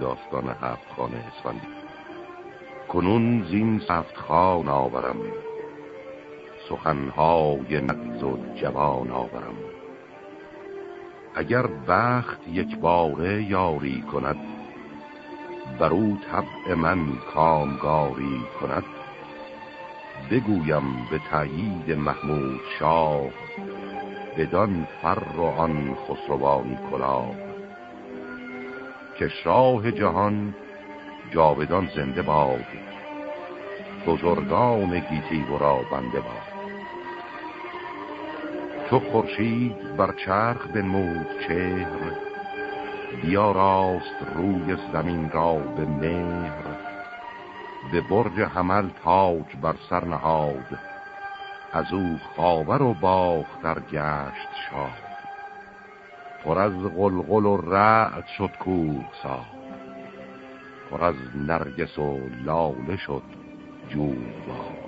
داستان هفت خانه اسفندی. کنون زین سفت خان آورم. سخنهای نقض و جوان آورم. اگر بخت یک باره یاری کند برو طبع من کامگاری کند. بگویم به تایید محمود شاه بدان فر و آن خسروانی کلاه. که شاه جهان جاودان زنده باد بزرگان گیتی را بنده باد. چو خورشید بر چرخ بنمود چهر بیا راست روی زمین را به مهر. به برج حمل تاج بر سر نهاد از او خاور و باختر گشت شاد. پر از غلغل و رعد شد کوه ساد پر از نرگس و لاله شد جوبار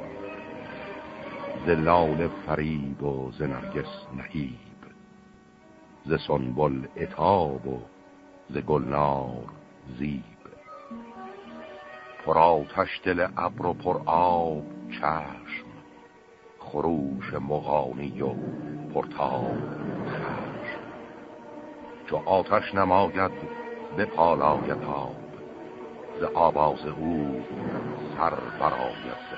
ز لاله فریب و ز نرگس نهیب. ز سنبل اتاب و ز گلنار زیب. پر آتش دل ابر و پر آب چشم. خروش مغانی و پرتاب چو آتش نماید به پالاید آب. ز آواز او سر براید ز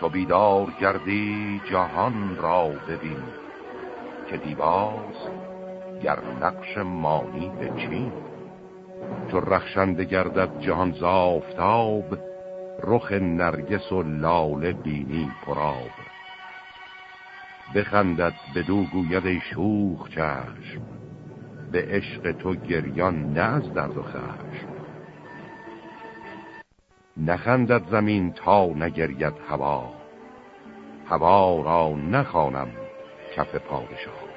چو بیدار گردی جهان را ببین که دیباز گر نقش مانی به چین چو رخشنده گردد جهان زافتاب رخ نرگس و لاله بینی پراب بخندد به دو گوید شوخ چشم. به عشق تو گریان نه از درد و خشم. نخندد زمین تا نگرید هوا. هوا را نخوانم کف پادشاه.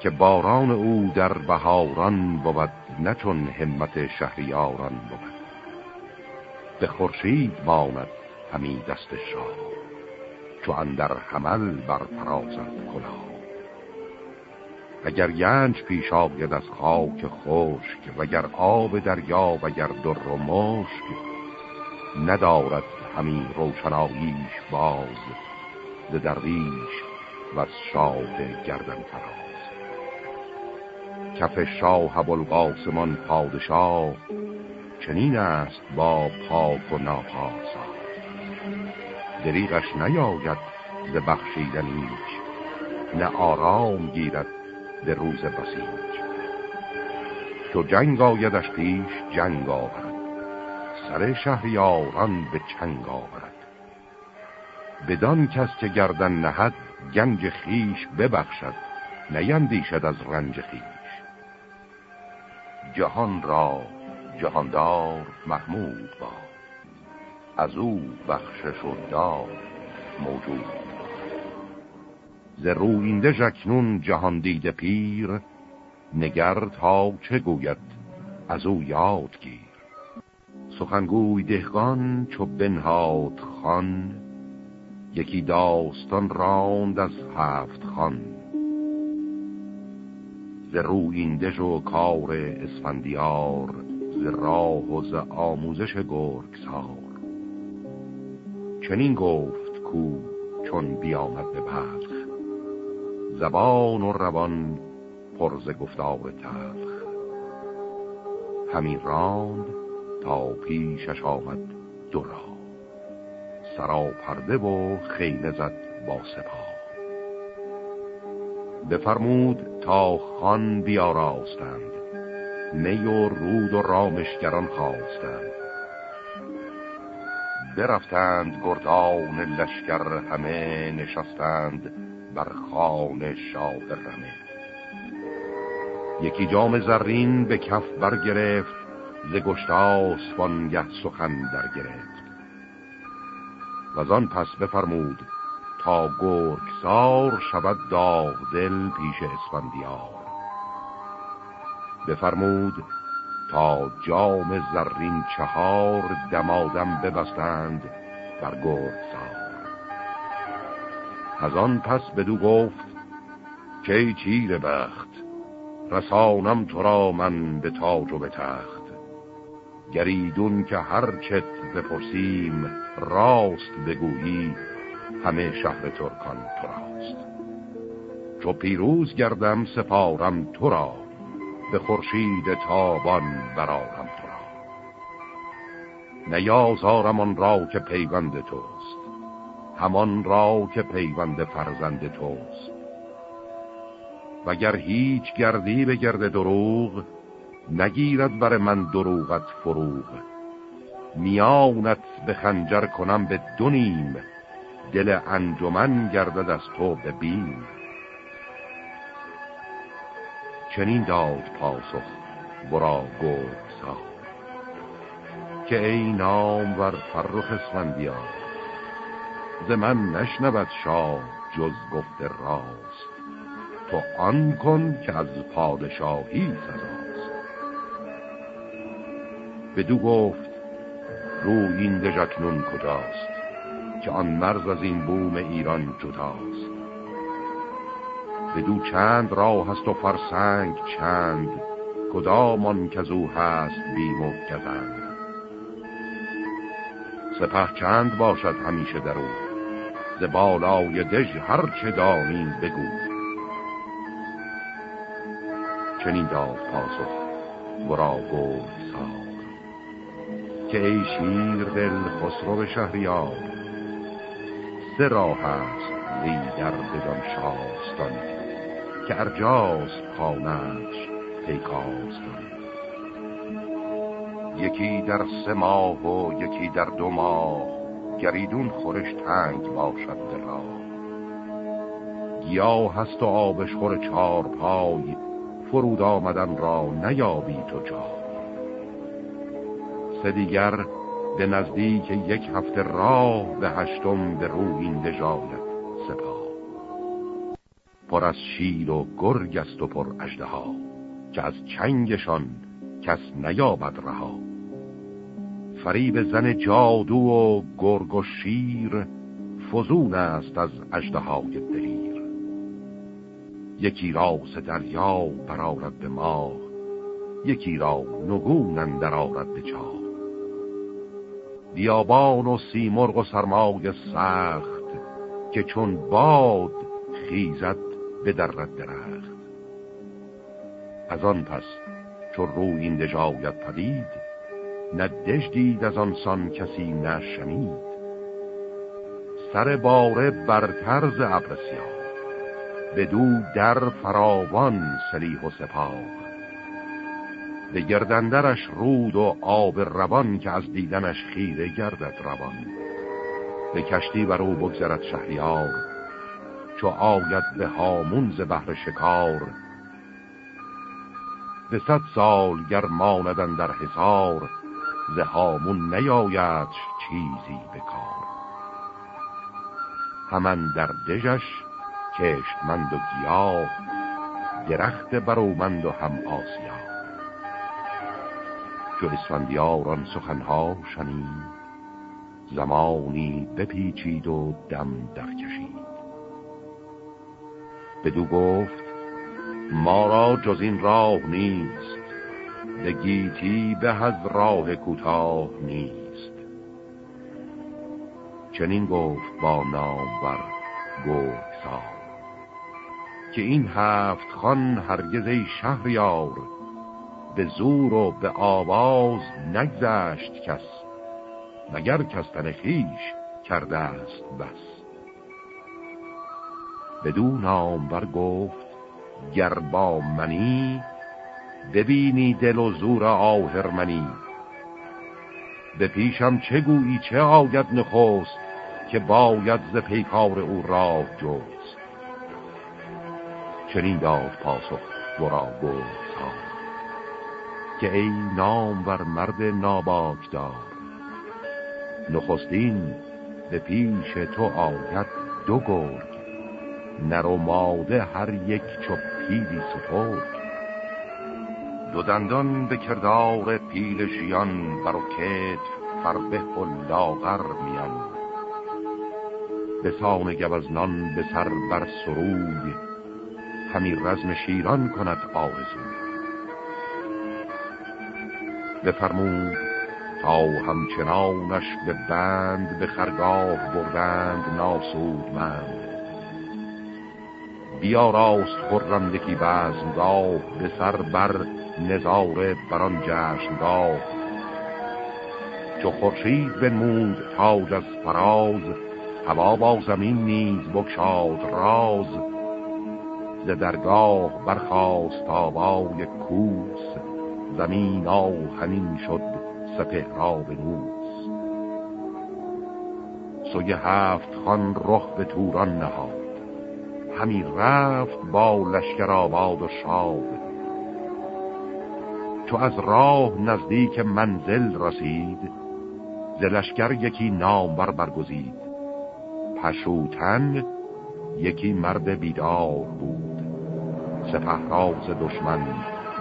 که باران او در بهاران بود نه چون همت شهریاران بود. به خورشید ماند همی دست شاه. چو اندر حمل بر فرازد کلاه. اگر ینج پیش آید از خاک خشک وگر آب دریا وگر در و مشک ندارد همین روشناییش باز ز درویش و از شاه گردن فراز. کف شاه ابوالقاسمان پادشاه چنین است با پاک و ناپاسا دریغش نیاید ز بخشیدن ایچ نه آرام گیرد به روز بسیج. تو جنگ آیدش پیش جنگ آورد. سر شهریاران به چنگ آورد. بدان کس که گردن نهد گنج خیش ببخشد نیندیشد از رنج خیش جهان را جهاندار محمود با از او بخشش و دار موجود. ز روینده جکنون جهان دیده پیر نگر تا چه گوید از او یاد گیر سخنگوی دهقان چو بنهاد خان یکی داستان راند از هفت خان ز رویندش و کار اسفندیار ز راه و ز آموزش گرگسار. چنین گفت کو چون بیامد به بلخ. زبان و روان پرز گفتار تلخ. همین راند تا پیشش آمد دو را سرا پرده و خیمه زد با سپاه. بفرمود تا خان بیاراستند. می و رود و رامشگران خواستند. برفتند گردان لشکر همه نشستند بر خان شاه رمه یکی جام زرین به کف برگرفت ز گشتاس گه سخن در گرفت و آن پس بفرمود تا گرگسار شود داغ دل پیش اسفندیار. بفرمود تا جام زرین چهار دمادم ببستند بر گرگسار از آن پس بدو گفت که تیر بخت؟ رسانم تو را من به تاج و به تخت. گریدون که هر چت بپرسیم راست بگویی همه شهر ترکان تو راست. چو پیروز گردم سپارم تو را. به خورشید تابان برارم تو را. نیازارم آن را که پیوند توست. همان را که پیوند فرزند توست. وگر هیچ گردی به گرد دروغ نگیرد بر من دروغت فروغ. میانت به خنجر کنم به دونیم دل انجمن گردد از تو به بیم. چنین داد پاسخ برا گفت سا که ای نام ور فرخ اسفندیار ز من نشنود شاه جز گفت راست. تو آن کن که از پادشاهی سزاست. بدو گفت رو این دژکنون کجاست؟ که آن مرز از این بوم ایران جداست. بدو چند راه هست و فرسنگ چند کدامان که او هست بیم و سپه چند باشد همیشه در او ز بالای دژ هر چه دانی بگو. چنین داد پاسخ ورا گفت سار که ای شیر دل خسرو شهریار سه راه است زی در بدان شاستان که ارجاز خانش پیکاستان یکی در سه ماه و یکی در دو ماه گریدون خورش تنگ باشد دلا گیاه هست و آبش خور چار پای فرود آمدن را نیابی تو جا سه دیگر به نزدیک یک هفته راه به هشتم به این دژایت. سپاه پر از شیر و گرگ است و پر اجده ها که از چنگشان کس نیابد رها. فریب زن جادو و گرگ و شیر فزون است از اجده های دلیر. یکی را دریا برارد به ماه یکی را نگون اندر آرد به چاه. بیابان و سیمرغ و سرمای سخت که چون باد خیزد به درد درخت. از آن پس چون رو این دژایت پدید نه دژ دید از آن سان کسی نشنید سر باره برتر ز ابر بدو در فراوان سلیح و سپاه. به گردندرش رود و آب روان که از دیدنش خیره گردد روان. به کشتی بر او بگذرد شهریار چو آید به هامون ز بحر شکار. به صد سال گر ماندن در حصار ز هامون نیاید چیزی به کار. همان در دژش کشتمند و گیاه درخت برومند و هم آسیا. چو اسفندیار سخنها شنید زمانی بپیچید و دم در کشید بدو گفت ما را جز این راه نیست به گیتی به از راه کوتاه نیست. چنین گفت با نامور گفت سا که این هفت خان هرگز شهریار به زور و به آواز نگذشت کس مگر کستن خیش کرده است بس. بدو نامور گفت گر با منی ببینی دل و زور آهرمنی به پیشم چه گویی چه آید نخست که باید ز پیکار او راه جست. چنین داد پاسخ ورا گفت که ای نام ور مرد ناباک دار نخستین به پیش تو آید دو گرگ. نر و ماده هر یک چو پیلی سپرد دو دندان به کردار پیل ژیان بر و کتف فربه و لاغر میان. به سان گوزنان به سر بر سروی همی رزم شیران کند آرزو. بفرمود تا همچنانش به بند به خرگاه بردند ناسود مند بیا راست خرم یکی بزمگاه به سر بر نظاره بران جشنگاه. چو خورشید بنمود تاج از فراز هوا با زمین نیز بکشاد راز. ز درگاه برخاست آوای کوس زمین آهنین شد سپهراب نوس. سوی هفت خان رخ به توران نهاد. همی رفت با لشکر آباد و شاد. چو از راه نزدیک منزل رسید ز لشکر یکی نامبر برگزید. پشوتن یکی مرد بیدار بود سپه راز دشمن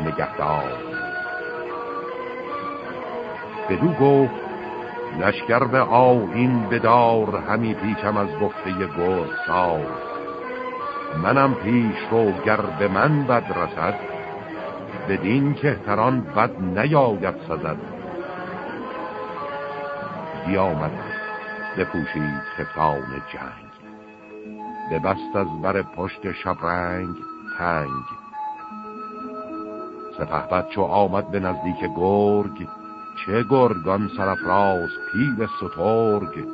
نگهدار. بدو گفت لشکر به آین بدار همی پیچم از گفته گرد سار منم پیش رو گر به من بد رسد بدین کهتران بد نیاید سزد. بیامد بپوشید خفتان جنگ بست از بر پشت شبرنگ تنگ. سپهبد چو آمد به نزدیک گرگ چه گرگان سرفراز پیل سترگ.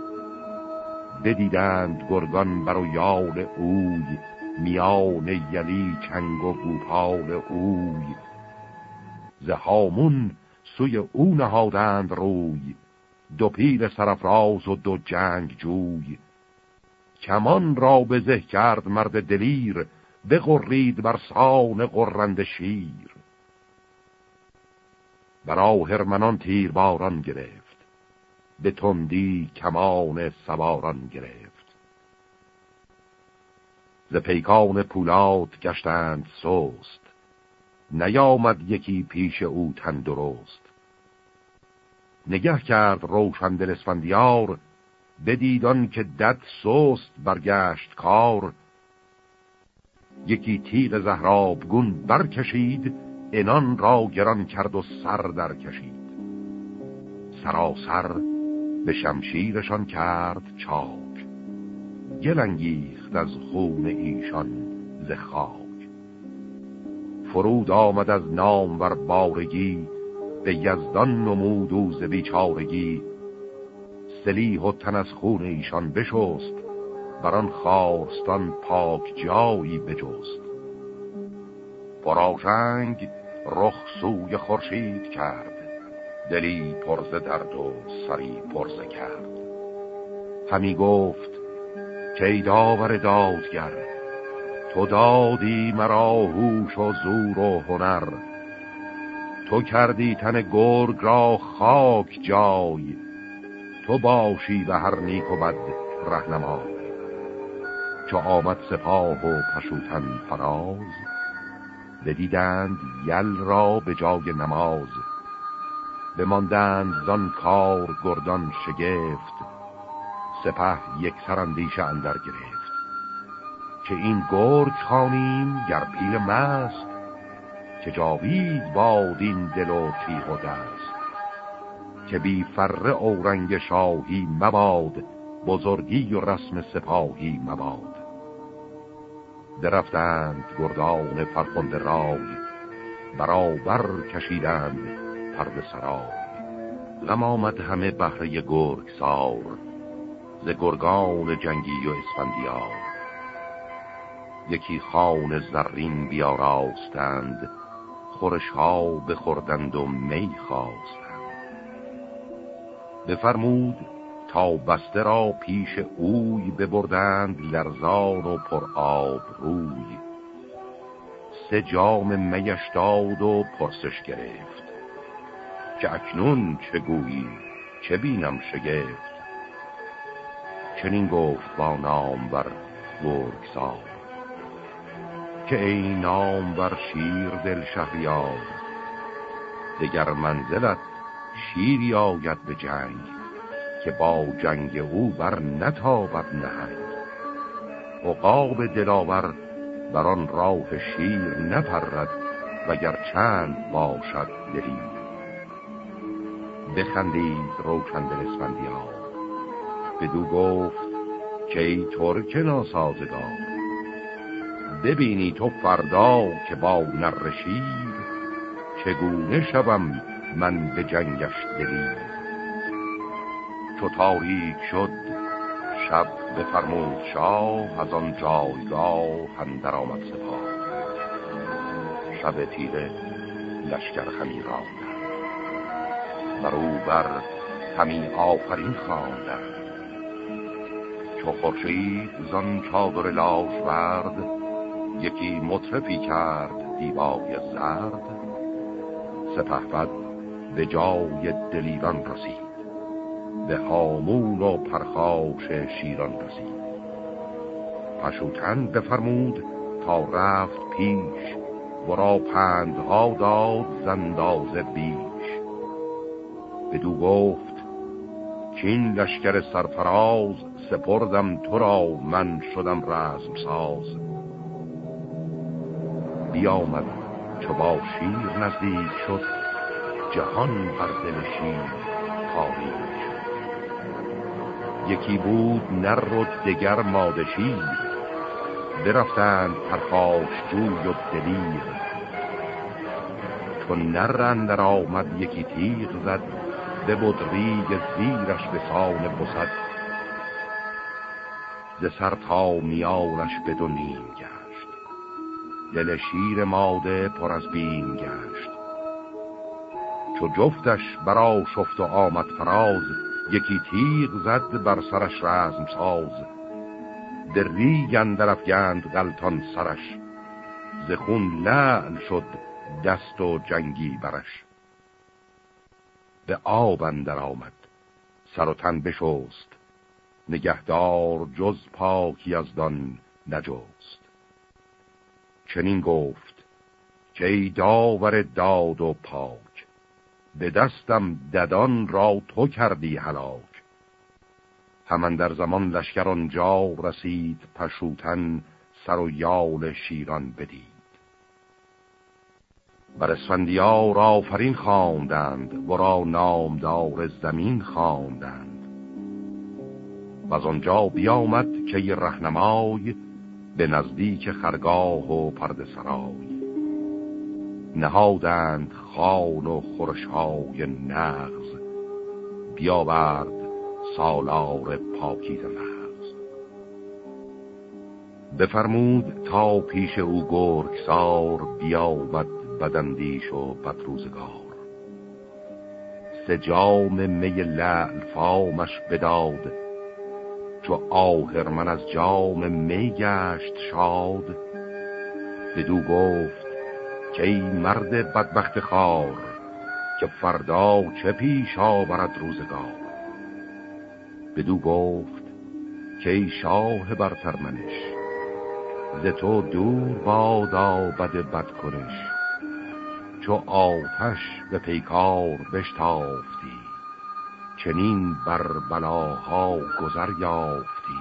بدیدند گرگان بر یال اوی میان یلی چنگ و گوپال اوی. زهامون سوی او نهادند روی. دو پیل سرفراز و دو جنگ جوی. کمان را به زه کرد مرد دلیر بغرید بر سان قرند شیر. برا هرمنان تیر باران گرفت به تندی کمان سواران گرفت. ز پیکان پولاد گشتند سوست نیامد یکی پیش او تندرست نگه کرد روشن دل اسفندیار بدیدان که دد سوست برگشت کار. یکی تیغ زهرابگون برکشید انان را گران کرد و سر در کشید سراسر به شمشیرشان کرد چاک گلنگیخت از خون ایشان ز خاک. فرود آمد از نام ور بارگی به یزدان نمود و ز بیچارگی. سلیح و تن از خون ایشان بشست بران خواستان پاک جایی بجست. پراشنگ رخ سوی خورشید کرد دلی پرز درد و سری پرز کرد. همی گفت که داور دادگر تو دادی مرا هوش و زور و هنر. تو کردی تن گرگ را خاک جای تو باشی و هر نیک و بد رهنما. چو آمد سپاه و پشوتن فراز بدیدند یل را به جای نماز. بماندند زان کار گردان شگفت سپه یک سرندیش اندر گرفت که این گرگ خانیم گر پیل مست که جاوید باد این دل و تیغ و دست. که بی فره اورنگ شاهی مباد بزرگی و رسم سپاهی مباد. درفتند گردان فرخنده رای برابر کشیدند پرد سرای. غم آمد همه بهره گرگ سار ز گرگان جنگی و اسفندیار. یکی خان زرین بیاراستند خورش ها بخوردند و می خواستند. بفرمود تا بسته را پیش اوی ببردند لرزان و پر آب روی. سه جام میش داد و پرسش گرفت. که اکنون چه گویی؟ چه بینم شگفت؟ چنین گفت با نام بر که ای نام بر شیر دل شهریار دگر منزلت شیری آید به جنگ که با جنگ او بر نتابد نهنگ. عقاب دلاور بر آن راه شیر نپرد وگر چند باشد دلی بخندید روشن دل اسفندیار بدو گفت که ای ترک ناسازگار ببینی تو فردا که با نر شیر چگونه شوم من به جنگش دلی چو تاریک شد شب بفرمود شاه از آن جایگاه اندر آمد سپاه. شب تیره لشکر همی راندن بر او بر همی آفرین خواندن چو خورشید زان چادر لاش ورد یکی مطرفی کرد دیبای زرد. سپهبد به جای دلیران رسید به هامون و پرخاش شیران رسید. پشوتن بفرمود تا رفت پیش ورا پندها داد زنداز بیش. بدو گفت کین لشکر سرفراز سپردم تو را من شدم رزم ساز. بیامد چو با شیر نزدیک شد جهان بر دل شیر تاریک یکی بود نر و دگر ماده شیر برفتند پرخاش جوی و دلیر. چون نر اندر آمد یکی تیغ زد بود ریگ زیرش به سان بسد. ز سر تا میانش به دو نیم گشت. دل شیر ماده پر از بیم گشت. چو جفتش برا شفت و آمد فراز یکی تیغ زد بر سرش رزم ساز. در ریگ اندر افگند غلطان سرش ز خون لعن شد دست و جنگی برش. به آب اندر آمد سر و تن بشست نگهدار جز پاکی از دان نجست. چنین گفت که ای داور داد و پاک به دستم ددان را تو کردی هلاک. همان در زمان لشکر آنجا رسید پشوتن سر و یال شیران بدید. بر اسفندیار آفرین خواندند ورا نامدار زمین خواندند. و از آنجا بیامد که ی رهنمای به نزدیک خرگاه و پرد سرای. نهادند خان و خورشهای نغز بیاورد سالار پاکیز مغز بفرمود تا پیش او گرگسار بیامد بدندیش و بدروزگار. سجام می لعل فامش بداد چو آهر از جام می گشت شاد. بدو گفت که ای مرد بدبخت خار که فردا چه پیش آورد روزگار؟ بدو گفت که ای شاه برترمنش ز تو دور بادا بد بد کنش چو آتش به پیکار بشتافتی. چنین بر بلاها گذر یافتی.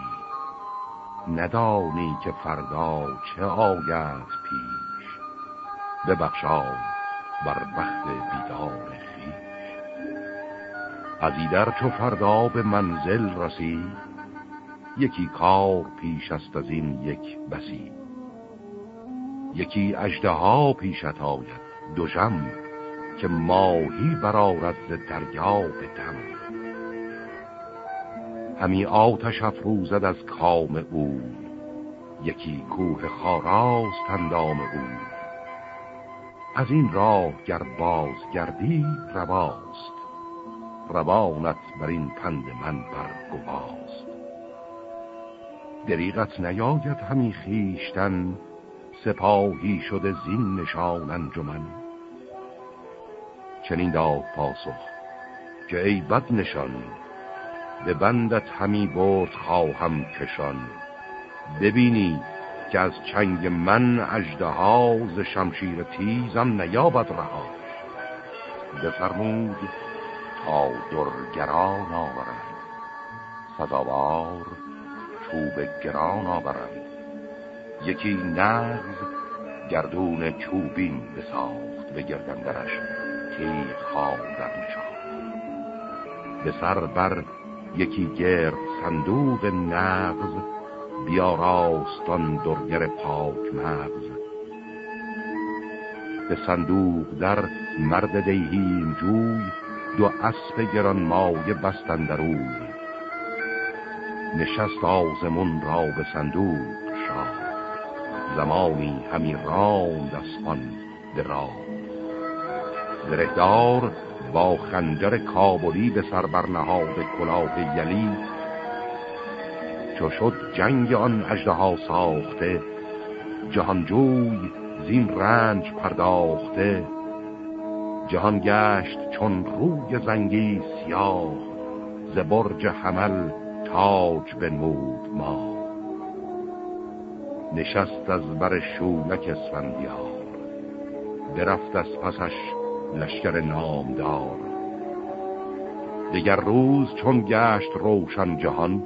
ندانی که فردا چه آید پیش. ببخشا بر بخت بیدار خیش از ایدر چو فردا به منزل رسید یکی کار پیش است از این یک بسی. یکی اجده ها پیشت آید. دوژم که ماهی برارد ز دریا به دم. همی آتش افروزد از کام او یکی کوه خاراست اندام او. از این راه گر باز گردی رواست روانت بر این پند من بر گواست دریغت نیاید همی خیشتن سپاهی شده زین نشان انجمن. چنین داد پاسخ که ای بد نشان به بندت همی برد خواهم کشان. ببینی که از چنگ من اجده ز شمشیر تیزم نیابد رها بفرمود تا درگران آورند. سزاوار چوب گران آورند. یکی نغز گردون چوبین بساخت به گردندرش. تیغ به سر بر یکی گرد صندوق نغز بیاراستان درگر پاک مغز. به صندوق در مرد دیهیم جوی دو اسب گران مایه بستن روی نشست آزمون را به صندوق شاه. زمانی همی راند اسپان به راه. زرهدار با خنجر کابلی به سر برنهاد کلاه یلی. چو شد جنگ آن اجده ساخته جهانجوی زین رنج پرداخته. جهان گشت چون روی زنگی سیاه ز برج حمل تاج بنمود ما نشست از بر شونک اسفندیار درفت از پسش لشکر نامدار. دیگر روز چون گشت روشن جهان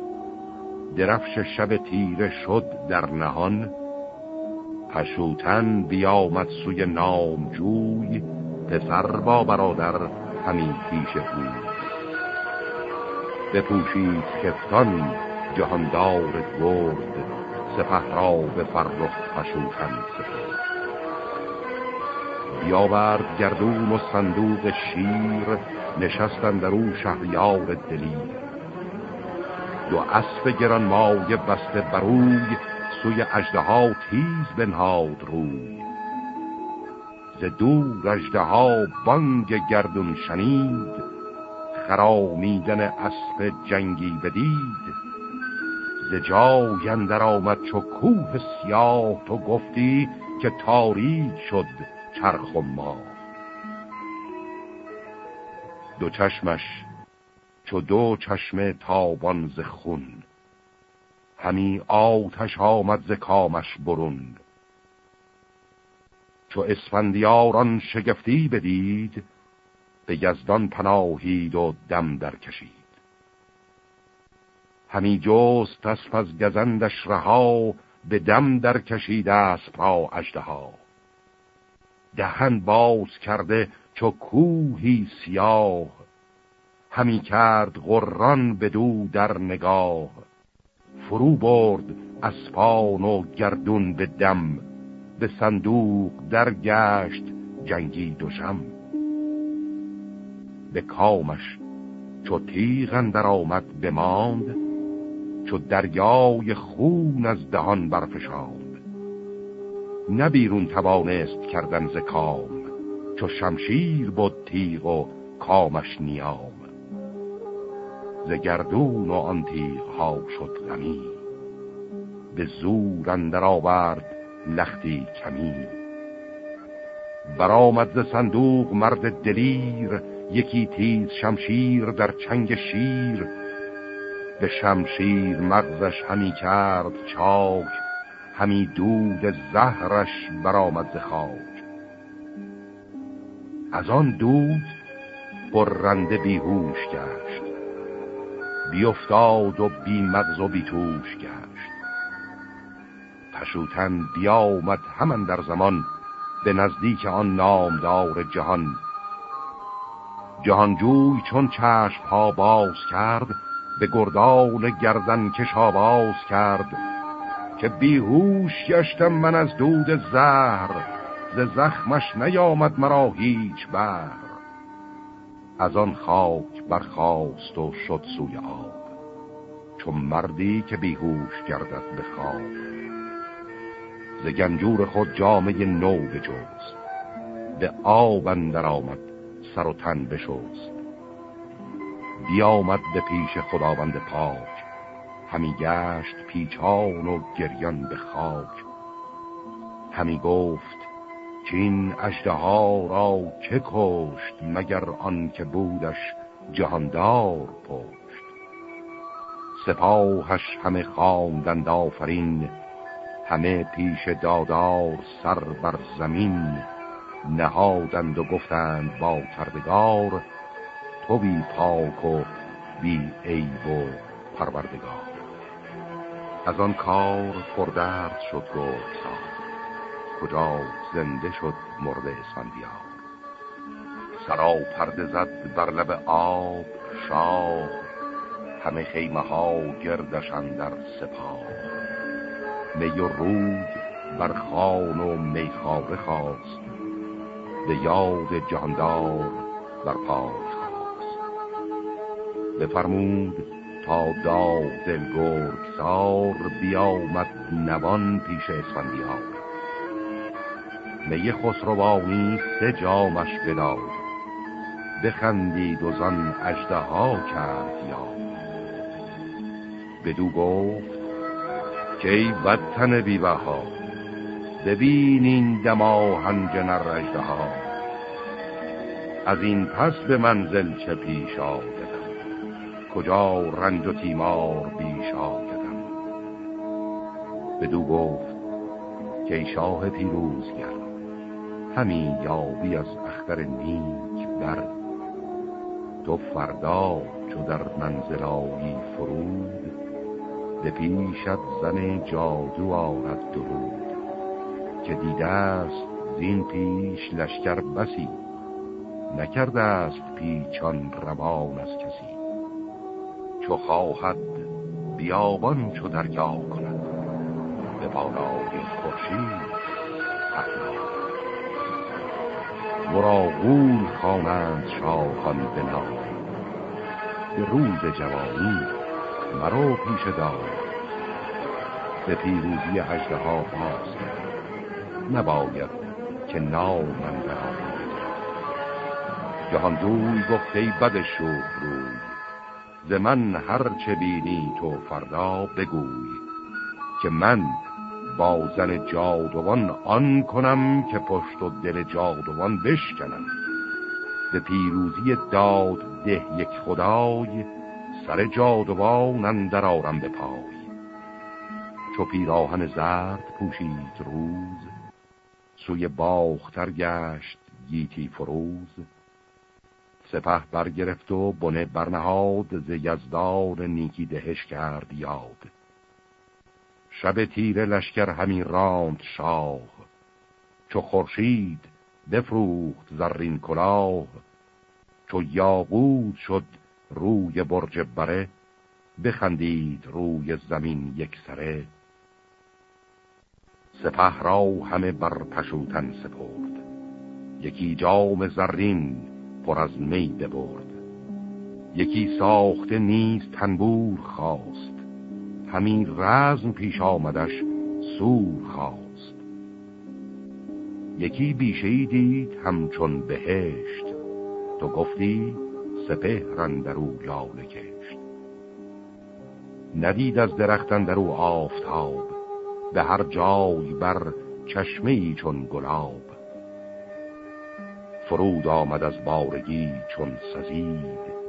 درفش شب تیره شد در نهان پشوتن بیامد سوی نامجوی پسر با برادر همین پیش او بپوشید کفتان جهاندار گرد سپه را به فرخ پشوتن سپرد. بیاورد گردون و صندوق شیر نشستن در او شهریار دلیر. دو اسب گران مایه بسته بروی سوی ها تیز بنهاد روی ز دور اجده ها بانگ گردون شنید خرامیدن اسب جنگی بدید. ز جای اندر آمد چو کوه سیاه تو گفتی که تاریک شد. چرخ و ما دو چشمش چو دو چشم تابان ز خون. همی آتش آمد ز کامش برون. چو اسفندیاران شگفتی بدید به یزدان پناهید و دم در کشید همی جست اسب از گزندش رها به دم در کشید اسب را ها دهن باز کرده چو کوهی سیاه. همی کرد غران دو در نگاه. فرو برد اسپان و گردون به دم. به صندوق در گشت جنگی دوشم به کامش چو تیغ در آمد بماند چو دریای خون از دهان برفشاند. نه بیرون توانست کردن ز کام چو شمشیر بود تیغ و کامش نیام. ز گردون و آن تیغ ها شد غمی به زور اندر آورد لختی کمی. برآمد ز صندوق مرد دلیر یکی تیز شمشیر در چنگ شیر. به شمشیر مغزش همی کرد چاک همی دود زهرش برآمد ز خاک. از آن دود برنده بیهوش گشت. بیافتاد و بی مغز و بی توش گشت. پشوتن بیامد همان در زمان به نزدیک آن نامدار جهان. جهانجوی چون چشم ها باز کرد به گردان گردن کش باز کرد. که بیهوش گشتم من از دود زهر ز زخمش نیامد مرا هیچ بر از آن خاک برخاست و شد سوی آب چون مردی که بیهوش گردد به خواب. ز گنجور خود جامعه نو بجوست به آب اندر آمد سر و تن بشوست بیامد به پیش خداوند پاک همی گشت پیچان و گریان به خاک. همی گفت چین اجده ها را که کشت مگر آن که بودش جهاندار پشت. سپاهش همه خواندند آفرین همه پیش دادار سر بر زمین. نهادند و گفتند با کردگار تو بی پاک و بی عیب و پروردگار. از آن کار پردرد شد گرگسار. کجا زنده شد مرد اسفندیار سرا پرده زد بر لب آب شاه. همه خیمه ها گردشن در سپاه. می و رود بر خان و میخاره خواست. به یاد جاندار بر پای خواست. بفرمود تا داغ دل گرگسار بیامد نوان پیش اسفندیار. می خسروانی سه جامش بداد. بخندید و زن اجده ها کرد یا بدو گفت که ای بدتن ها ببین این دماهنج نر اجده ها از این پس به منزل چه پیش آددم کجا رنج و تیمار بیش آددم بدو گفت که ای شاه پیروزگر همین یابی از اختر نیک بر تو فردا چو در منزلایی فرود به پیشت زن جادو آرد درود. که دیده است زین پیش لشکر بسی نکرده است پیچان روان از کسی. چو خواهد بیابان چو دریا کند. به بالای خورشید ورا غول خوانند شاهان به به روز جوانی مرو پیش دار. به پیروزی هجده ها باز نباید که نام من برآید جهان دوی گفته بد شوب روی. ز من هر چه بینی تو فردا بگوی که من با زن جادوان آن کنم که پشت و دل جادوان بشکنم. به پیروزی داد ده یک خدای سر جادوان اندر آرم به پای چو پیراهن زرد پوشید روز سوی باختر گشت گیتی فروز. سپه برگرفت و بنه برنهاد ز یزدان نیکی دهش کرد یاد. شب تیر لشکر همین راند شاه. چو خورشید بفروخت زرین کلاه. چو یاقوت شد روی برج بره بخندید روی زمین یک سره. سپه را همه بر پشوتن سپرد. یکی جام زرین پر از می ببرد. یکی ساخته نیز تنبور خواست. همین رزم پیش آمدش سور خواست. یکی بیشه دید همچون بهشت. تو گفتی سپهرن در او لاله کشت. ندید از درختن در او آفتاب. به هر جای بر چشمه چون گلاب. فرود آمد از بارگی چون سزید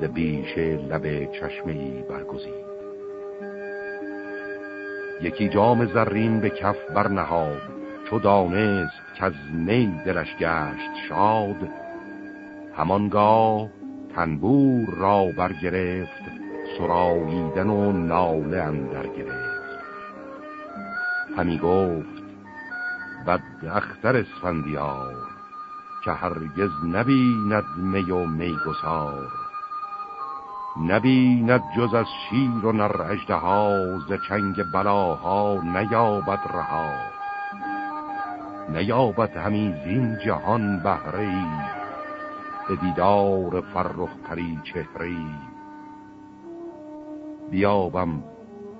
ز بیشه لب چشمه برگزید. یکی جام زرین به کف برنهاد چو دانست که از می دلش گشت شاد. همانگاه تنبور را برگرفت سراییدن و ناله اندر گرفت. همی گفت بد اختر اسفندیار که هرگز نبیند می و میگسار نبیند جز از شیر و نر ها ز چنگ بلاها نیابد رها. نیابد همین زین جهان بهره به دیدار فرخ پری چهره بیابم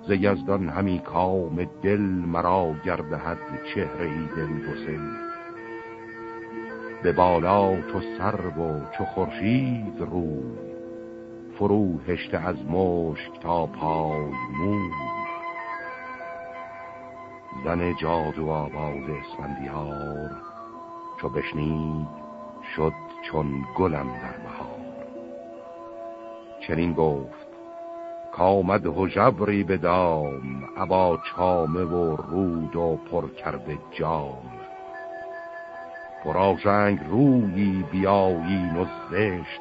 ز یزدان همی کام دل مرا گردهد چهره ای دل به بالا تو سر و چو خورشید روی فرو هشته از مشک تا پای مو. زن جادو آواز اسفندیار چو بشنید شد چون گلم در بهار. چنین گفت کامد هجبری به دام ابا چامه و رود و پر کرده جام. پراشنگ رویی بیایین و زشت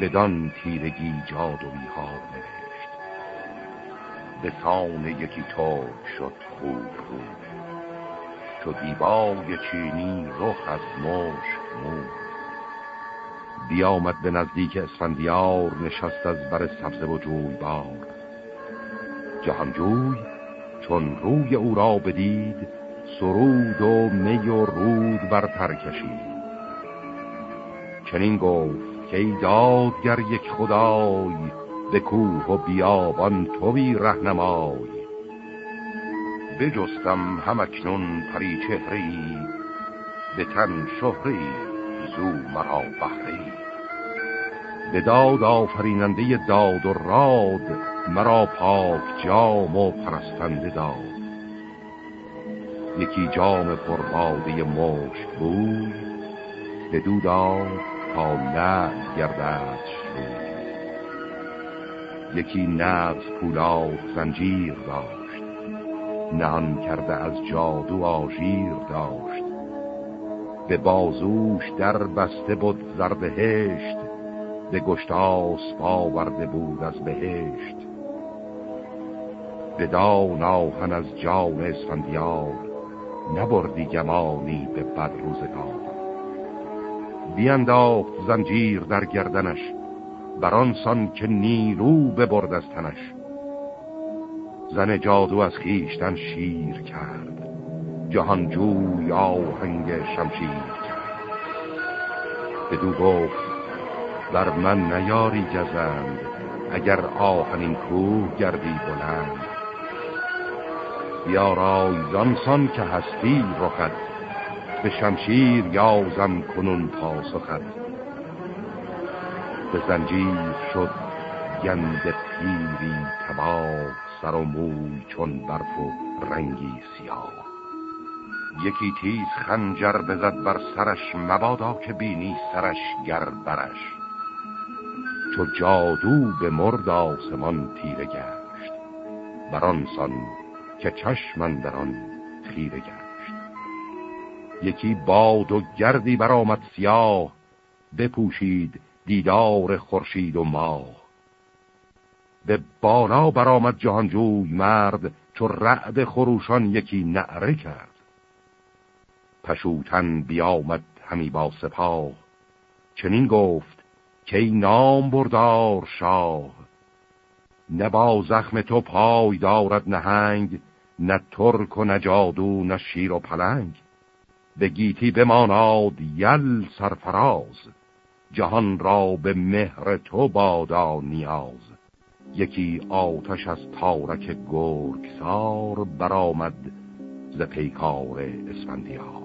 بدان تیرگی جادوی ها نوشت. به سان یکی ترک شد خوب رو چو دیبای چینی رخ از مشک مو بیامد به نزدیک اسفندیار نشست از بر سبزه و جوی بار جهانجوی چون روی او را بدید سرود و می و رود بر کشید چنین گفت که ای دادگر یک خدای به کوه و بیابان توی رهنمای. بجستم همکنون پری چهری به تن شهری زو مرا بحری به داد آفریننده داد و راد مرا پاک جام و پرستنده داد. یکی جام پرباده مشک بود به دوداد تا لعب گردد شد یکی نبز پولاد زنجیر داشت نهان کرده از جادو آژیر داشت. به بازوش در بسته بود زربهشت به گشتاس آورده بود از بهشت. به دان آهن از جان اسفندیار نبردی گمانی به بد روزگار بینداخت زنجیر در گردنش برانسان که نیرو ببرد از تنش. زن جادو از خیشتن شیر کرد جهانجوی آهنگ شمشیر کرد. بدو گفت بر من نیاری گزند اگر آهنین کوه گردی بلند. بیارای زانسان که هستی رخت به شمشیر یازم کنون پاسخت به زنجیر شد گند پیری تباه سر و موی چون برف و رنگی سیاه. یکی تیز خنجر بزد بر سرش مبادا که بینی سرش گر برش. چو جادو به مرد آسمان تیره گشت. برانسان که چشمن در آن خیره گشت. یکی باد و گردی برآمد سیاه بپوشید دیدار خورشید و ماه. به بالا برآمد جهانجوی مرد چو رعد خروشان یکی نعره کرد. پشوتن بیامد همی با سپاه. چنین گفت که نام بردار شاه نه با زخم تو پای دارد نهنگ نه ترک و نه جادو نه شیر و پلنگ. به گیتی بماناد یل سرفراز جهان را به مهر تو بادا نیاز. یکی آتش از تارک گرگسار برآمد ز پیکار اسفندیار.